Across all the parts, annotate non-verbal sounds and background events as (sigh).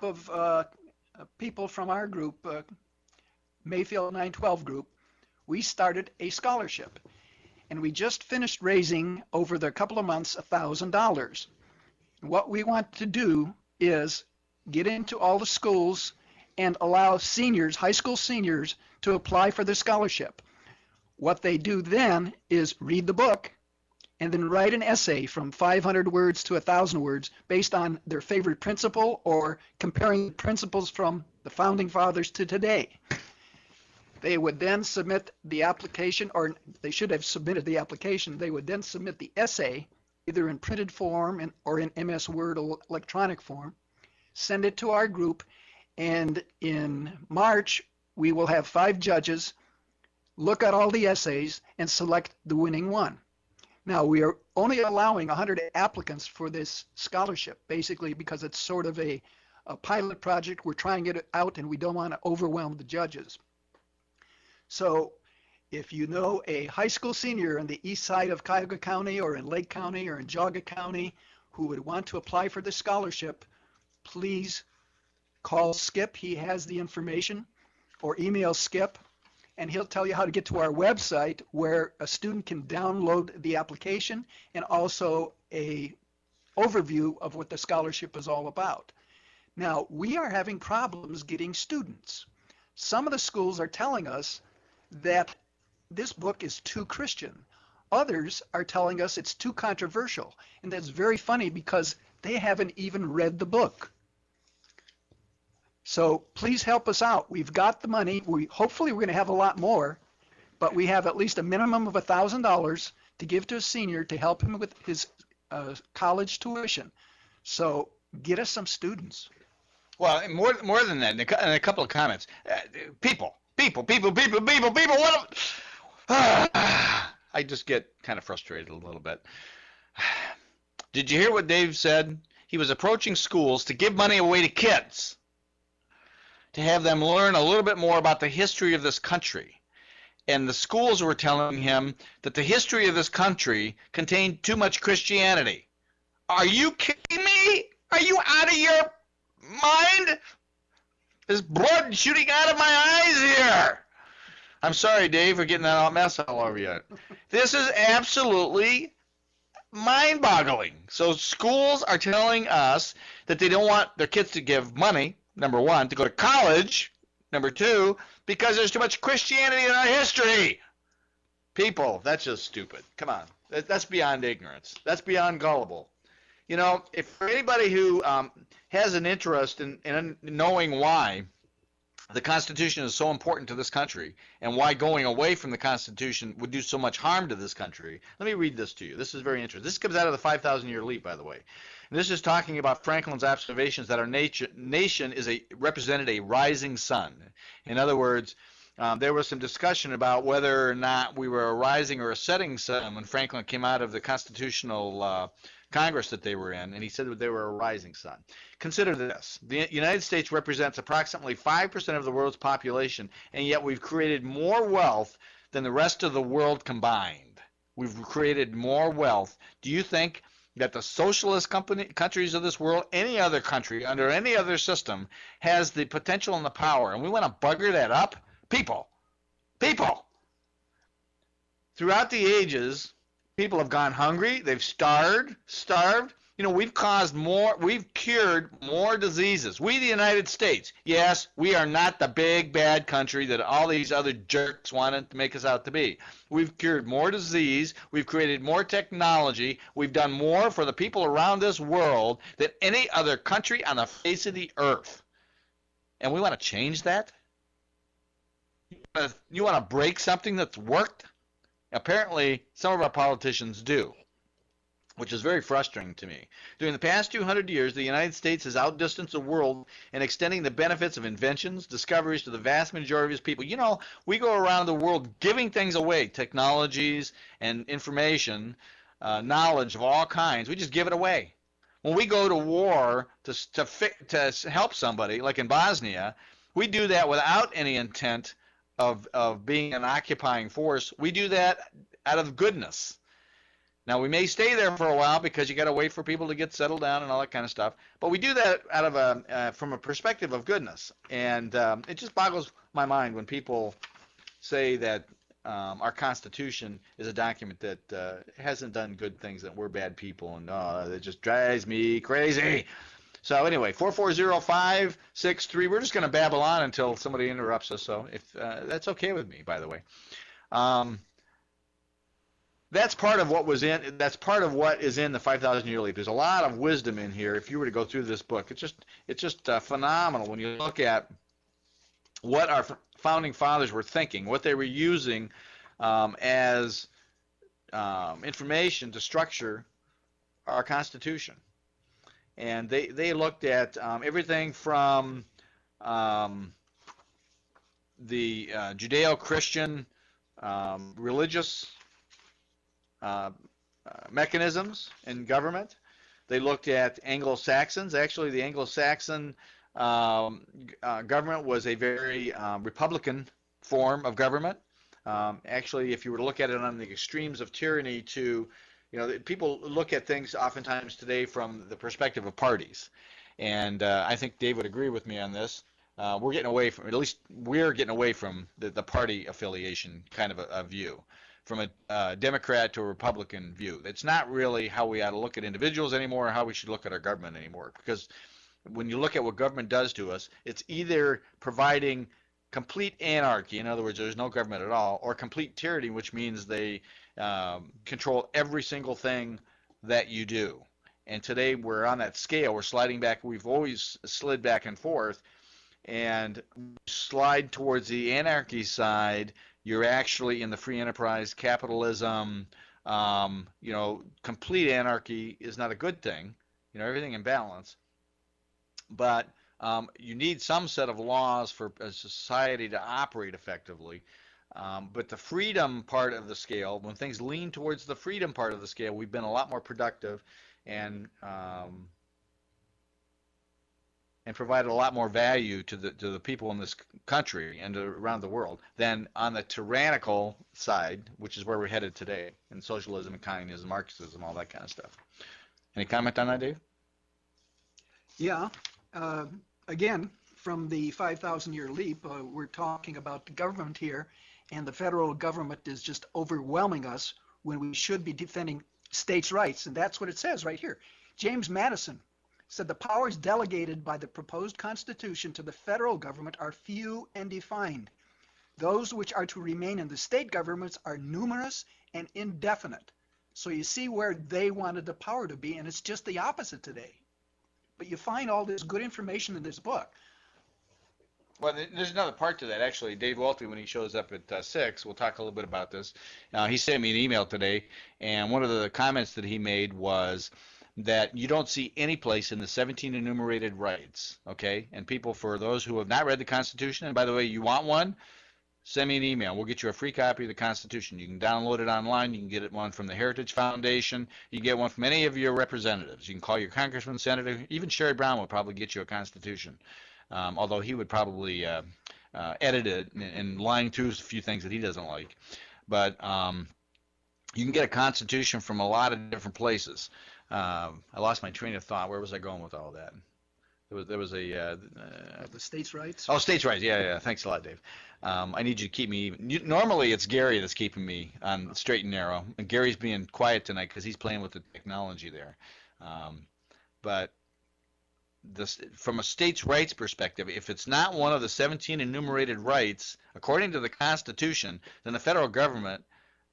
group of uh, people from our group, uh, Mayfield 912 group, we started a scholarship. And we just finished raising over the couple of months $1,000. What we want to do is get into all the schools and allow seniors, high school seniors, to apply for the scholarship. What they do then is read the book and then write an essay from 500 words to 1,000 words based on their favorite principle or comparing principles from the founding fathers to today. They would then submit the application, or they should have submitted the application. They would then submit the essay, either in printed form or in MS Word or electronic form, send it to our group, and in March, we will have five judges look at all the essays and select the winning one. Now, we are only allowing 100 applicants for this scholarship, basically because it's sort of a, a pilot project. We're trying it out and we don't want to overwhelm the judges. So if you know a high school senior in the east side of Cuyahoga County or in Lake County or in Geauga County who would want to apply for the scholarship, please call Skip. He has the information or email Skip and he'll tell you how to get to our website where a student can download the application and also a overview of what the scholarship is all about. Now, we are having problems getting students. Some of the schools are telling us that this book is too Christian. Others are telling us it's too controversial. And that's very funny because they haven't even read the book. So please help us out. We've got the money. We hopefully we're going to have a lot more, but we have at least a minimum of thousand dollars to give to a senior to help him with his uh, college tuition. So get us some students. Well, more more than that, and a couple of comments. Uh, people, people, people, people, people, people. What? (sighs) I just get kind of frustrated a little bit. (sighs) Did you hear what Dave said? He was approaching schools to give money away to kids to have them learn a little bit more about the history of this country. And the schools were telling him that the history of this country contained too much Christianity. Are you kidding me? Are you out of your mind? There's blood shooting out of my eyes here. I'm sorry, Dave, for getting that mess all over you. This is absolutely mind boggling. So schools are telling us that they don't want their kids to give money number one, to go to college, number two, because there's too much Christianity in our history. People, that's just stupid. Come on. That's beyond ignorance. That's beyond gullible. You know, if for anybody who um, has an interest in, in knowing why the Constitution is so important to this country and why going away from the Constitution would do so much harm to this country, let me read this to you. This is very interesting. This comes out of the 5,000 year leap, by the way. And this is talking about Franklin's observations that our nature, nation is a represented a rising sun. In other words, um, there was some discussion about whether or not we were a rising or a setting sun when Franklin came out of the constitutional uh, Congress that they were in, and he said that they were a rising sun. Consider this the United States represents approximately 5% of the world's population, and yet we've created more wealth than the rest of the world combined. We've created more wealth. Do you think that the socialist company, countries of this world, any other country under any other system, has the potential and the power, and we want to bugger that up. People, people. Throughout the ages, people have gone hungry. They've starved, starved, you know, we've caused more, we've cured more diseases. We, the United States, yes, we are not the big bad country that all these other jerks wanted to make us out to be. We've cured more disease, we've created more technology, we've done more for the people around this world than any other country on the face of the earth. And we want to change that? You want to break something that's worked? Apparently, some of our politicians do which is very frustrating to me. During the past 200 years, the United States has outdistanced the world in extending the benefits of inventions, discoveries to the vast majority of its people. You know, we go around the world giving things away, technologies and information, uh, knowledge of all kinds. We just give it away. When we go to war to, to, to help somebody, like in Bosnia, we do that without any intent of, of being an occupying force. We do that out of goodness Now we may stay there for a while because you got to wait for people to get settled down and all that kind of stuff. But we do that out of a uh, from a perspective of goodness, and um, it just boggles my mind when people say that um, our Constitution is a document that uh, hasn't done good things, that we're bad people, and uh, it just drives me crazy. So anyway, four four zero five six three. We're just going to babble on until somebody interrupts us. So if uh, that's okay with me, by the way. Um, that's part of what was in. That's part of what is in the 5,000 year leap. There's a lot of wisdom in here. If you were to go through this book, it's just it's just uh, phenomenal when you look at what our founding fathers were thinking, what they were using um, as um, information to structure our Constitution and they they looked at um, everything from um, the uh, Judeo-Christian um, religious uh, uh, mechanisms in government. They looked at Anglo-Saxons. Actually, the Anglo-Saxon um, uh, government was a very um, Republican form of government. Um, actually, if you were to look at it on the extremes of tyranny to you know, people look at things oftentimes today from the perspective of parties, and uh, I think Dave would agree with me on this. Uh, we're getting away from, at least we're getting away from the, the party affiliation kind of a, a view, from a uh, Democrat to a Republican view. It's not really how we ought to look at individuals anymore, or how we should look at our government anymore. Because when you look at what government does to us, it's either providing complete anarchy, in other words, there's no government at all, or complete tyranny, which means they um, control every single thing that you do. And today we're on that scale. We're sliding back. We've always slid back and forth, and slide towards the anarchy side. You're actually in the free enterprise capitalism. Um, you know, complete anarchy is not a good thing. You know, everything in balance. But um, you need some set of laws for a society to operate effectively. Um, but the freedom part of the scale, when things lean towards the freedom part of the scale, we've been a lot more productive and um, and provided a lot more value to the to the people in this country and around the world than on the tyrannical side, which is where we're headed today, in socialism and communism, Marxism, all that kind of stuff. Any comment on that, Dave? Yeah. Uh, again, from the 5,000 year leap, uh, we're talking about the government here, and the federal government is just overwhelming us when we should be defending states' rights. And that's what it says right here. James Madison said the powers delegated by the proposed Constitution to the federal government are few and defined. Those which are to remain in the state governments are numerous and indefinite. So you see where they wanted the power to be, and it's just the opposite today. But you find all this good information in this book. Well, there's another part to that actually. Dave Walty, when he shows up at uh, six, we'll talk a little bit about this. Uh, he sent me an email today, and one of the comments that he made was that you don't see any place in the 17 enumerated rights. Okay, and people, for those who have not read the Constitution, and by the way, you want one, send me an email. We'll get you a free copy of the Constitution. You can download it online. You can get it one from the Heritage Foundation. You can get one from any of your representatives. You can call your congressman, senator, even Sherrod Brown will probably get you a Constitution. Um, although he would probably uh, uh, edit it and, and lying through a few things that he doesn't like. But um, you can get a Constitution from a lot of different places. Um, I lost my train of thought. Where was I going with all that? There was there was a uh, uh, the states' rights. Oh, states' rights. Yeah, yeah. Thanks a lot, Dave. Um, I need you to keep me. You, normally, it's Gary that's keeping me on straight and narrow. And Gary's being quiet tonight because he's playing with the technology there. Um, but this, from a states' rights perspective, if it's not one of the 17 enumerated rights according to the Constitution, then the federal government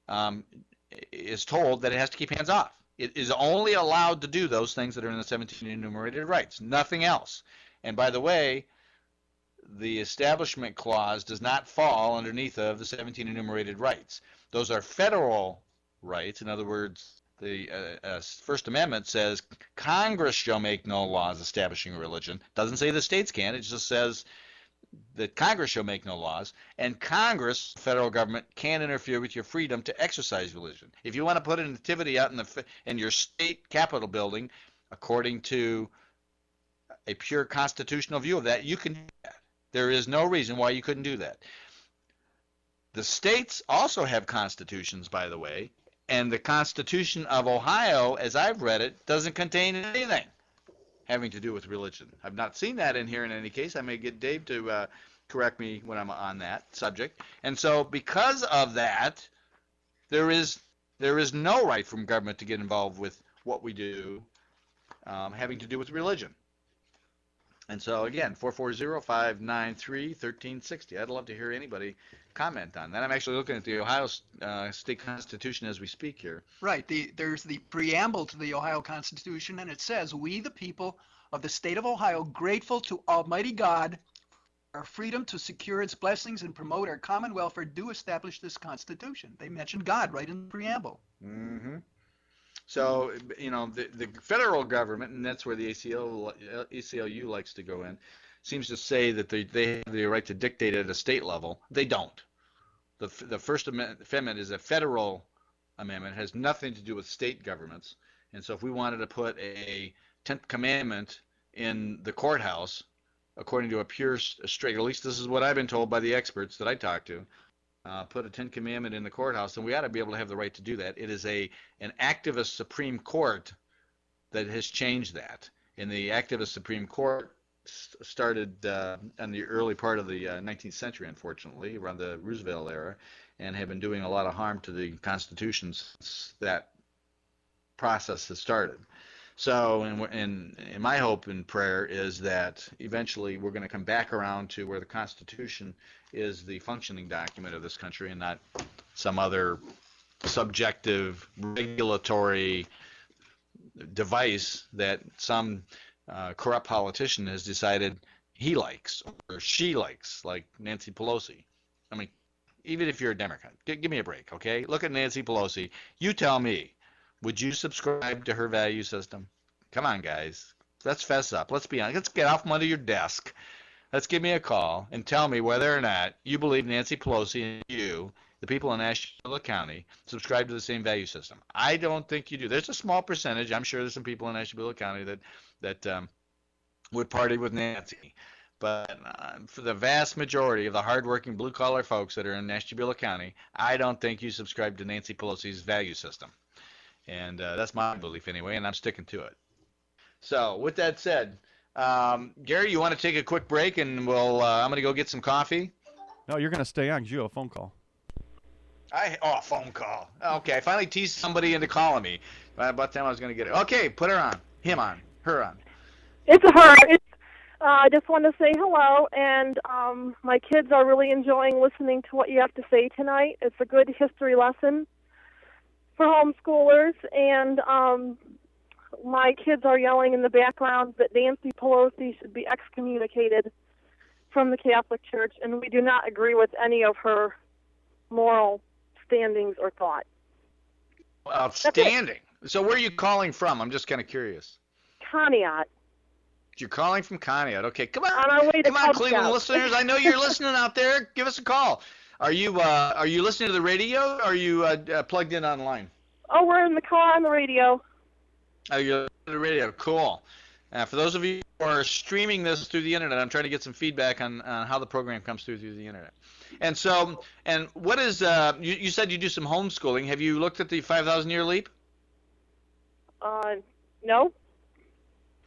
um, is told that it has to keep hands off. It is only allowed to do those things that are in the 17 enumerated rights, nothing else. And by the way, the Establishment Clause does not fall underneath of the 17 enumerated rights. Those are federal rights. In other words, the uh, uh, First Amendment says Congress shall make no laws establishing religion. Doesn't say the states can. It just says that Congress shall make no laws, and Congress, the federal government, can't interfere with your freedom to exercise religion. If you want to put a nativity out in the in your state capitol building, according to a pure constitutional view of that, you can do that. There is no reason why you couldn't do that. The states also have constitutions, by the way, And the Constitution of Ohio, as I've read it, doesn't contain anything having to do with religion. I've not seen that in here in any case. I may get Dave to uh, correct me when I'm on that subject. And so, because of that, there is there is no right from government to get involved with what we do um, having to do with religion. And so again, 440-593-1360. I'd love to hear anybody comment on that. I'm actually looking at the Ohio uh, State Constitution as we speak here. Right. The, there's the preamble to the Ohio Constitution, and it says, "We, the people of the state of Ohio, grateful to Almighty God, our freedom to secure its blessings and promote our common welfare, do establish this Constitution." They mentioned God right in the preamble. Mm-hmm. So, you know, the, the federal government, and that's where the ACL, ACLU likes to go in, seems to say that they, they have the right to dictate at a state level. They don't. The, the First Amendment is a federal amendment, it has nothing to do with state governments. And so if we wanted to put a 10th commandment in the courthouse, according to a pure straight, at least this is what I've been told by the experts that I talk to, uh, put a Ten Commandment in the courthouse, and we ought to be able to have the right to do that. It is a an activist Supreme Court that has changed that. And the activist Supreme Court started uh, in the early part of the uh, 19th century, unfortunately, around the Roosevelt era, and have been doing a lot of harm to the Constitution since that process has started. So, and, and, and my hope and prayer is that eventually we're going to come back around to where the Constitution is the functioning document of this country and not some other subjective regulatory device that some uh, corrupt politician has decided he likes or she likes, like Nancy Pelosi. I mean, even if you're a Democrat, give, give me a break, okay? Look at Nancy Pelosi. You tell me would you subscribe to her value system? Come on, guys. Let's fess up. Let's be honest. Let's get off from under your desk. Let's give me a call and tell me whether or not you believe Nancy Pelosi and you, the people in Ashtabula County, subscribe to the same value system. I don't think you do. There's a small percentage. I'm sure there's some people in Ashtabula County that that um, would party with Nancy. But uh, for the vast majority of the hardworking blue collar folks that are in Ashtabula County, I don't think you subscribe to Nancy Pelosi's value system. And uh, that's my belief anyway, and I'm sticking to it. So, with that said, um, Gary, you want to take a quick break, and we'll. Uh, I'm going to go get some coffee. No, you're going to stay on because you have a phone call. I oh phone call. Okay, I finally teased somebody into calling me. By the time I was going to get it. Okay, put her on. Him on. Her on. It's her. It's. Uh, I just want to say hello, and um, my kids are really enjoying listening to what you have to say tonight. It's a good history lesson for homeschoolers, and um, my kids are yelling in the background that Nancy Pelosi should be excommunicated from the Catholic Church, and we do not agree with any of her moral standings or thought. Outstanding. So where are you calling from? I'm just kind of curious. Conneaut. You're calling from Conneaut. Okay, come on. On our way to come on, Cleveland listeners. I know you're listening out there. Give us a call. Are you uh, are you listening to the radio? Or are you uh, uh, plugged in online? Oh, we're in the car on the radio. Oh, you're listening to the radio. Cool. Uh, for those of you who are streaming this through the internet, I'm trying to get some feedback on, on how the program comes through through the internet. And so, and what is uh, you, you said you do some homeschooling? Have you looked at the 5,000 year leap? Uh, no.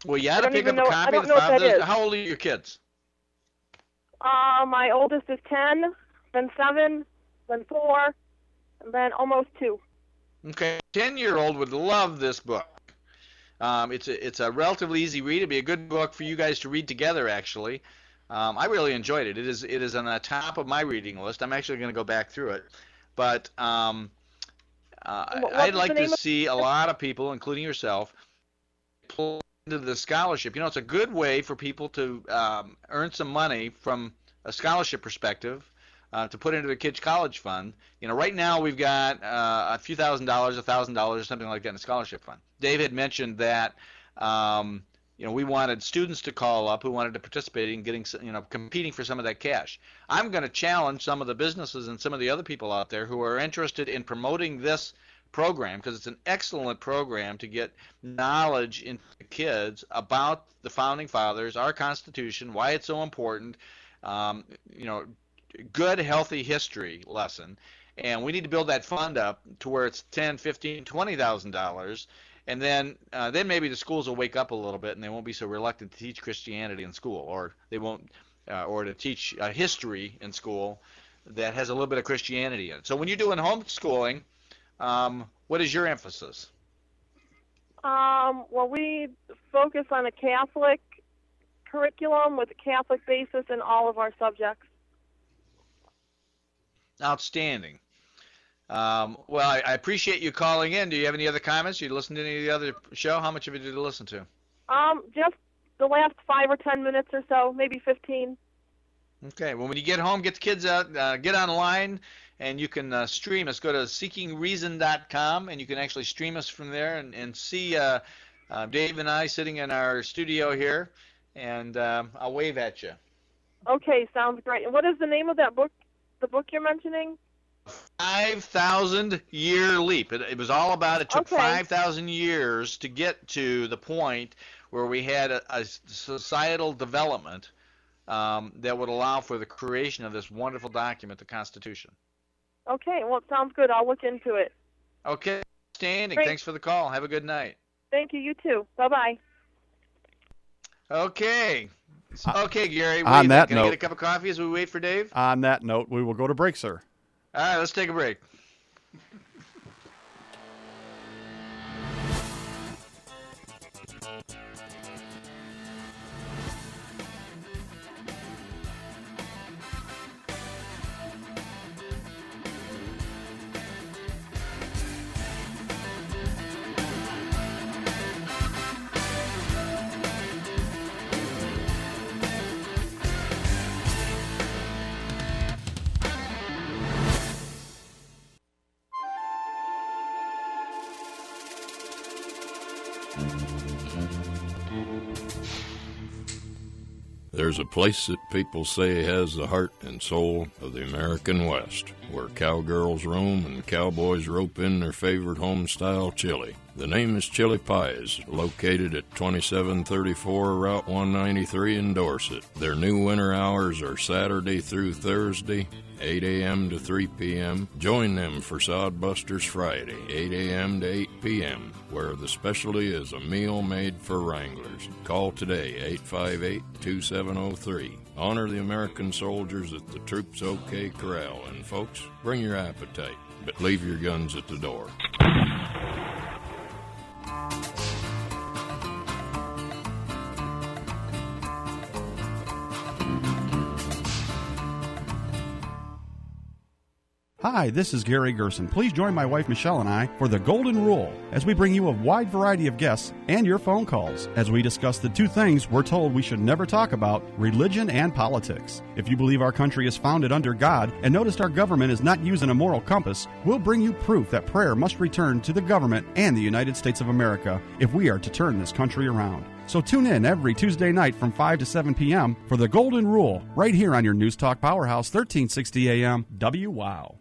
Well, you ought to pick up a know- I copy of don't the know what that 5,000. How old are your kids? Uh, my oldest is 10, then 7, then 4, and then almost 2. Okay, ten year old would love this book. Um, it's a it's a relatively easy read. It'd be a good book for you guys to read together. Actually, um, I really enjoyed it. It is it is on the top of my reading list. I'm actually going to go back through it, but um, uh, I'd like to see a lot of people, including yourself, pull into the scholarship. You know, it's a good way for people to um, earn some money from a scholarship perspective uh, to put into the kids' college fund. You know, right now we've got uh, a few thousand dollars, a thousand dollars, or something like that in a scholarship fund. Dave had mentioned that. Um, you know, we wanted students to call up who wanted to participate in getting, you know, competing for some of that cash. I'm going to challenge some of the businesses and some of the other people out there who are interested in promoting this program because it's an excellent program to get knowledge into kids about the founding fathers, our Constitution, why it's so important. Um, you know, good, healthy history lesson. and we need to build that fund up to where it's ten, fifteen, twenty thousand dollars, and then uh, then maybe the schools will wake up a little bit and they won't be so reluctant to teach Christianity in school, or they won't, uh, or to teach uh, history in school that has a little bit of Christianity in it. So when you're doing homeschooling, um, what is your emphasis? Um, well, we focus on a Catholic curriculum with a Catholic basis in all of our subjects. Outstanding. Um, well, I, I, appreciate you calling in. Do you have any other comments? You listened to any of the other show? How much of it did you listen to? Um, just the last five or ten minutes or so, maybe fifteen. Okay. Well, when you get home, get the kids out, uh, get online, and you can uh, stream us. Go to seekingreason.com, and you can actually stream us from there and, and see uh, uh Dave and I sitting in our studio here, and um, I'll wave at you. Okay, sounds great. And what is the name of that book? The book you're mentioning? 5,000 year leap. It, it, was all about it took okay. 5,000 years to get to the point where we had a, a societal development um, that would allow for the creation of this wonderful document, the Constitution. Okay, well, it sounds good. I'll look into it. Okay, standing. Great. Thanks for the call. Have a good night. Thank you. You too. Bye bye. Okay. Uh, okay, Gary. On that Can note, get a cup of coffee as we wait for Dave? On that note, we will go to break, sir. All right, let's take a break. There's a place that people say has the heart and soul of the American West, where cowgirls roam and cowboys rope in their favorite home style chili. The name is Chili Pies, located at 2734 Route 193 in Dorset. Their new winter hours are Saturday through Thursday, 8 a.m. to 3 p.m. Join them for Sodbusters Friday, 8 a.m. to 8 p.m., where the specialty is a meal made for Wranglers. Call today, 858 2703. Honor the American soldiers at the Troops OK Corral, and folks, bring your appetite, but leave your guns at the door. Hi, this is Gary Gerson. Please join my wife Michelle and I for the Golden Rule as we bring you a wide variety of guests and your phone calls as we discuss the two things we're told we should never talk about religion and politics. If you believe our country is founded under God and noticed our government is not using a moral compass, we'll bring you proof that prayer must return to the government and the United States of America if we are to turn this country around. So tune in every Tuesday night from 5 to 7 p.m. for the Golden Rule right here on your News Talk Powerhouse 1360 AM WOW.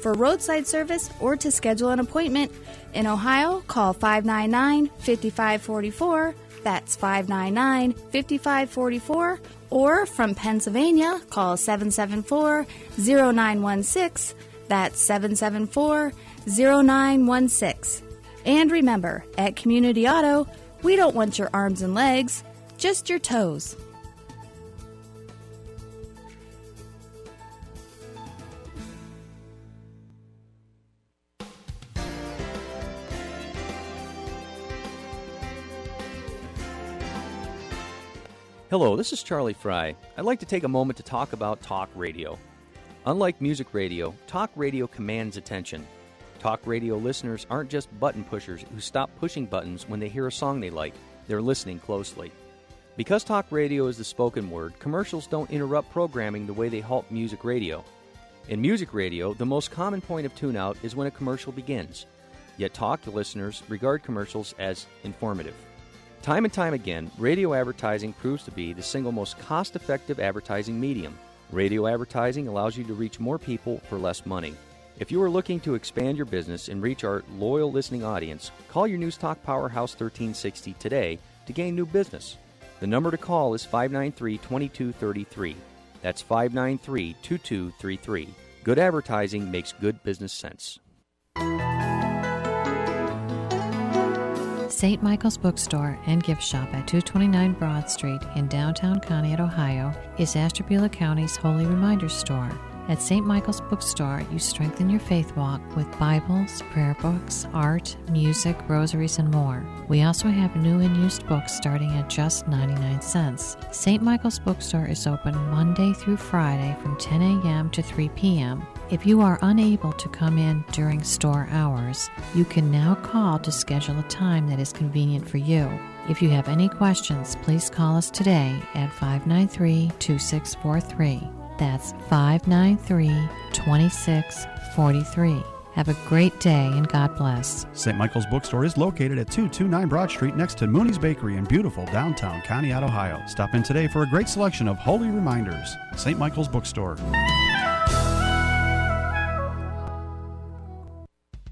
For roadside service or to schedule an appointment in Ohio, call 599 5544. That's 599 5544. Or from Pennsylvania, call 774 0916. That's 774 0916. And remember, at Community Auto, we don't want your arms and legs, just your toes. Hello, this is Charlie Fry. I'd like to take a moment to talk about talk radio. Unlike music radio, talk radio commands attention. Talk radio listeners aren't just button pushers who stop pushing buttons when they hear a song they like, they're listening closely. Because talk radio is the spoken word, commercials don't interrupt programming the way they halt music radio. In music radio, the most common point of tune out is when a commercial begins. Yet talk listeners regard commercials as informative. Time and time again, radio advertising proves to be the single most cost effective advertising medium. Radio advertising allows you to reach more people for less money. If you are looking to expand your business and reach our loyal listening audience, call your News Talk Powerhouse 1360 today to gain new business. The number to call is 593 2233. That's 593 2233. Good advertising makes good business sense. St. Michael's Bookstore and Gift Shop at 229 Broad Street in downtown Conneaut, Ohio, is Ashtabula County's Holy Reminder Store. At St. Michael's Bookstore, you strengthen your faith walk with Bibles, prayer books, art, music, rosaries, and more. We also have new and used books starting at just 99 cents. St. Michael's Bookstore is open Monday through Friday from 10 a.m. to 3 p.m. If you are unable to come in during store hours, you can now call to schedule a time that is convenient for you. If you have any questions, please call us today at 593 2643. That's 593 2643. Have a great day and God bless. St. Michael's Bookstore is located at 229 Broad Street next to Mooney's Bakery in beautiful downtown Conneaut, Ohio. Stop in today for a great selection of holy reminders. St. Michael's Bookstore.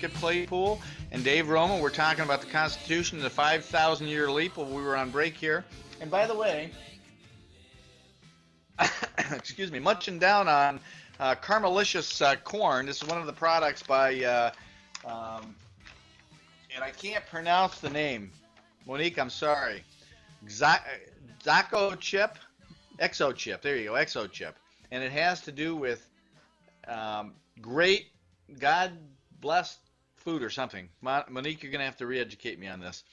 Skip Claypool and Dave Roma. We're talking about the Constitution and the 5,000 year leap while we were on break here. And by the way, (coughs) excuse me, munching down on uh, Carmelicious uh, corn. This is one of the products by, uh, um, and I can't pronounce the name. Monique, I'm sorry. Za- Zaco chip, Exo chip. There you go, Exo chip, and it has to do with um, great God blessed food or something. Monique, you're gonna have to re-educate me on this,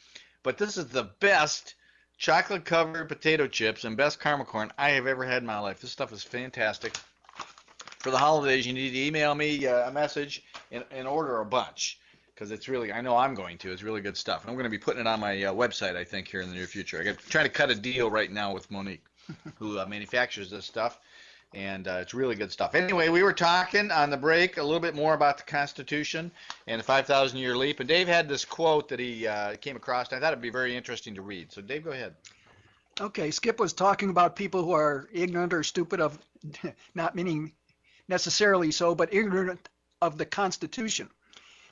but this is the best chocolate covered potato chips and best caramel corn I have ever had in my life. This stuff is fantastic. For the holidays, you need to email me uh, a message and, and order a bunch because it's really I know I'm going to. It's really good stuff. I'm going to be putting it on my uh, website I think here in the near future. I got trying to cut a deal right now with Monique, who uh, manufactures this stuff, and uh, it's really good stuff. Anyway, we were talking on the break a little bit more about the Constitution and the 5,000 year leap, and Dave had this quote that he uh, came across. And I thought it'd be very interesting to read. So Dave, go ahead. Okay, Skip was talking about people who are ignorant or stupid of, (laughs) not meaning necessarily so, but ignorant of the Constitution.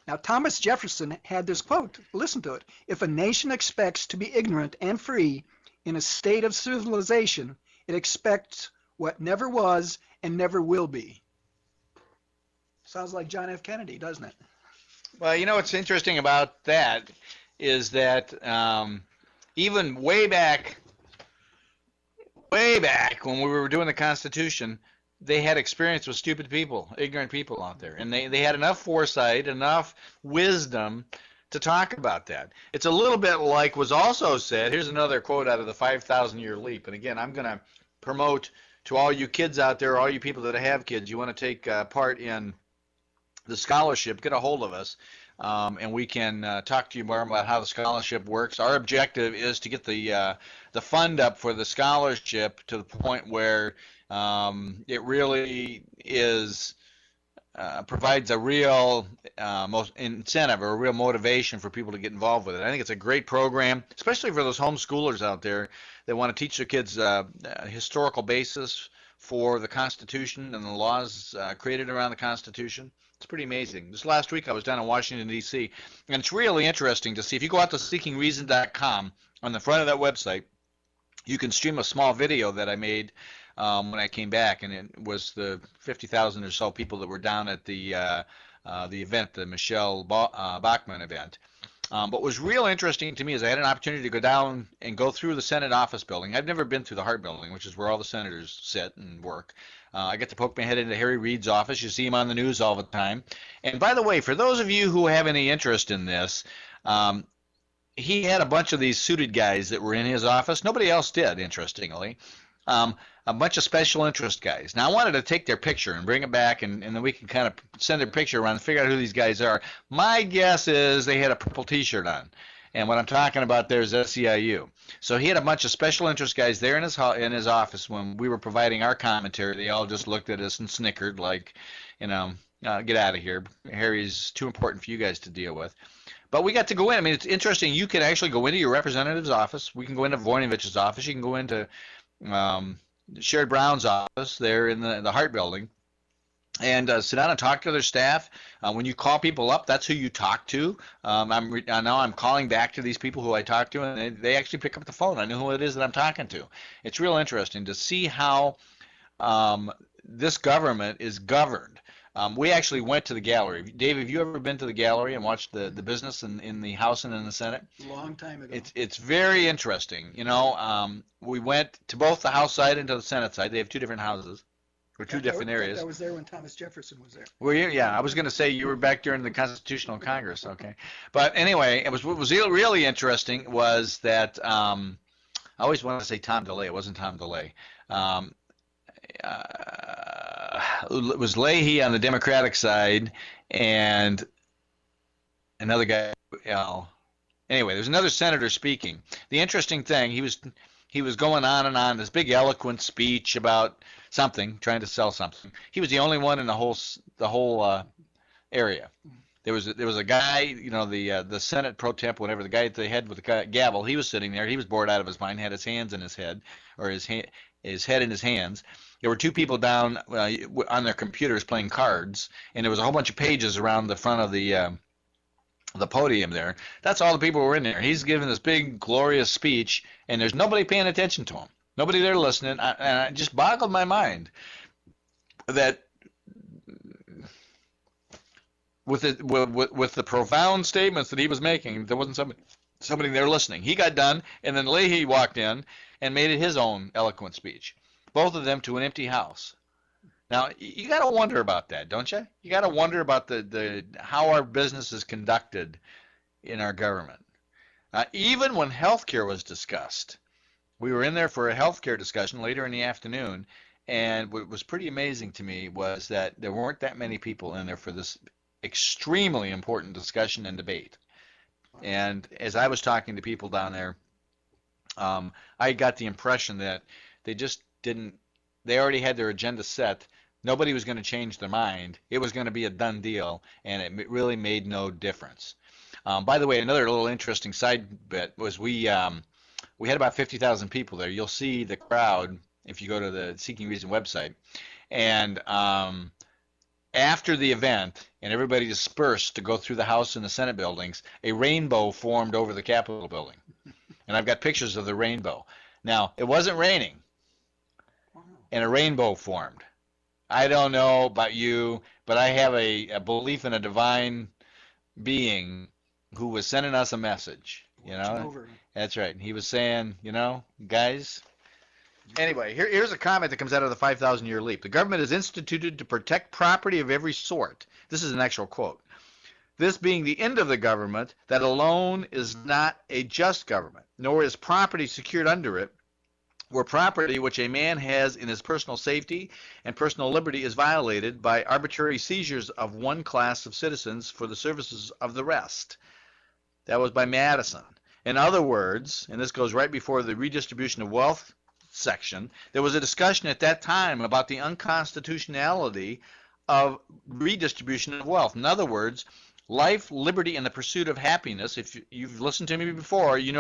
Now, Thomas Jefferson had this quote. Listen to it. If a nation expects to be ignorant and free in a state of civilization, it expects what never was and never will be. Sounds like John F. Kennedy, doesn't it? Well, you know what's interesting about that is that um, even way back, way back when we were doing the Constitution, they had experience with stupid people, ignorant people out there, and they, they had enough foresight, enough wisdom to talk about that. It's a little bit like was also said. Here's another quote out of the 5,000 year leap. And again, I'm going to promote to all you kids out there, all you people that have kids, you want to take uh, part in the scholarship, get a hold of us. um, and we can uh, talk to you more about how the scholarship works. Our objective is to get the uh, the fund up for the scholarship to the point where um, it really is uh, provides a real uh, most incentive or a real motivation for people to get involved with it. I think it's a great program, especially for those homeschoolers out there that want to teach their kids uh, a historical basis for the Constitution and the laws uh, created around the Constitution. It's pretty amazing. This last week I was down in Washington D.C. and it's really interesting to see if you go out to SeekingReason.com on the front of that website, you can stream a small video that I made um, when I came back, and it was the 50,000 or so people that were down at the uh, uh, the event, the Michelle ba- uh, Bachmann event. Um, but what was real interesting to me is I had an opportunity to go down and go through the Senate office building. I've never been through the Hart building, which is where all the senators sit and work. Uh, I get to poke my head into Harry Reid's office. You see him on the news all the time. And by the way, for those of you who have any interest in this, um, he had a bunch of these suited guys that were in his office. Nobody else did, interestingly. Um, a bunch of special interest guys. Now I wanted to take their picture and bring it back, and, and then we can kind of send their picture around and figure out who these guys are. My guess is they had a purple T-shirt on, and what I'm talking about there is SEIU. So he had a bunch of special interest guys there in his in his office when we were providing our commentary. They all just looked at us and snickered, like, you know, uh, get out of here. Harry's too important for you guys to deal with. But we got to go in. I mean, it's interesting. You can actually go into your representative's office. We can go into Voinovich's office. You can go into um, Sherrod Brown's office there in the, the Hart Building and uh, sit down and talk to their staff. Uh, when you call people up, that's who you talk to. Um, I'm re- now I'm calling back to these people who I talk to, and they, they, actually pick up the phone. I know who it is that I'm talking to. It's real interesting to see how um, this government is governed. Um, we actually went to the gallery. Dave, have you ever been to the gallery and watched the, the business in, in the House and in the Senate? Long time ago. It's it's very interesting. You know, um, we went to both the House side and to the Senate side. They have two different houses or two different areas. I was there when Thomas Jefferson was there. Were you? Yeah, I was going to say you were back during the Constitutional Congress. Okay, but anyway, it was what was really interesting was that um, I always wanted to say Tom DeLay. It wasn't Tom DeLay. Um, uh, it (sighs) was Leahy on the Democratic side, and another guy. Well, anyway, there's another senator speaking. The interesting thing, he was he was going on and on this big eloquent speech about something, trying to sell something. He was the only one in the whole the whole uh, area. There was a, there was a guy, you know, the uh, the Senate pro tem, whatever, the guy at the head with the gavel. He was sitting there. He was bored out of his mind. Had his hands in his head, or his ha- his head in his hands. There were two people down uh, on their computers playing cards, and there was a whole bunch of pages around the front of the um, the podium there. That's all the people were in there. He's giving this big glorious speech, and there's nobody paying attention to him. Nobody there listening. I, and it just boggled my mind that with the with, with the profound statements that he was making, there wasn't somebody somebody there listening. He got done, and then Leahy walked in and made it his own eloquent speech. Both of them to an empty house. Now you got to wonder about that, don't you? You got to wonder about the, the how our business is conducted in our government. Uh, even when healthcare was discussed, we were in there for a healthcare discussion later in the afternoon, and what was pretty amazing to me was that there weren't that many people in there for this extremely important discussion and debate. And as I was talking to people down there, um, I got the impression that they just didn't. They already had their agenda set. Nobody was going to change their mind. It was going to be a done deal, and it really made no difference. Um, by the way, another little interesting side bit was we um, we had about 50,000 people there. You'll see the crowd if you go to the Seeking Reason website. And um, after the event, and everybody dispersed to go through the House and the Senate buildings, a rainbow formed over the Capitol building. And I've got pictures of the rainbow. Now, it wasn't raining, and a rainbow formed. I don't know about you, but I have a, a belief in a divine being who was sending us a message. You know, that's right. He was saying, you know, guys. Anyway, here, here's a comment that comes out of the 5,000 year leap. The government is instituted to protect property of every sort. This is an actual quote. This being the end of the government, that alone is not a just government, nor is property secured under it where property which a man has in his personal safety and personal liberty is violated by arbitrary seizures of one class of citizens for the services of the rest. That was by Madison. In other words, and this goes right before the redistribution of wealth section, there was a discussion at that time about the unconstitutionality of redistribution of wealth. In other words, life, liberty, and the pursuit of happiness, if you've listened to me before, you know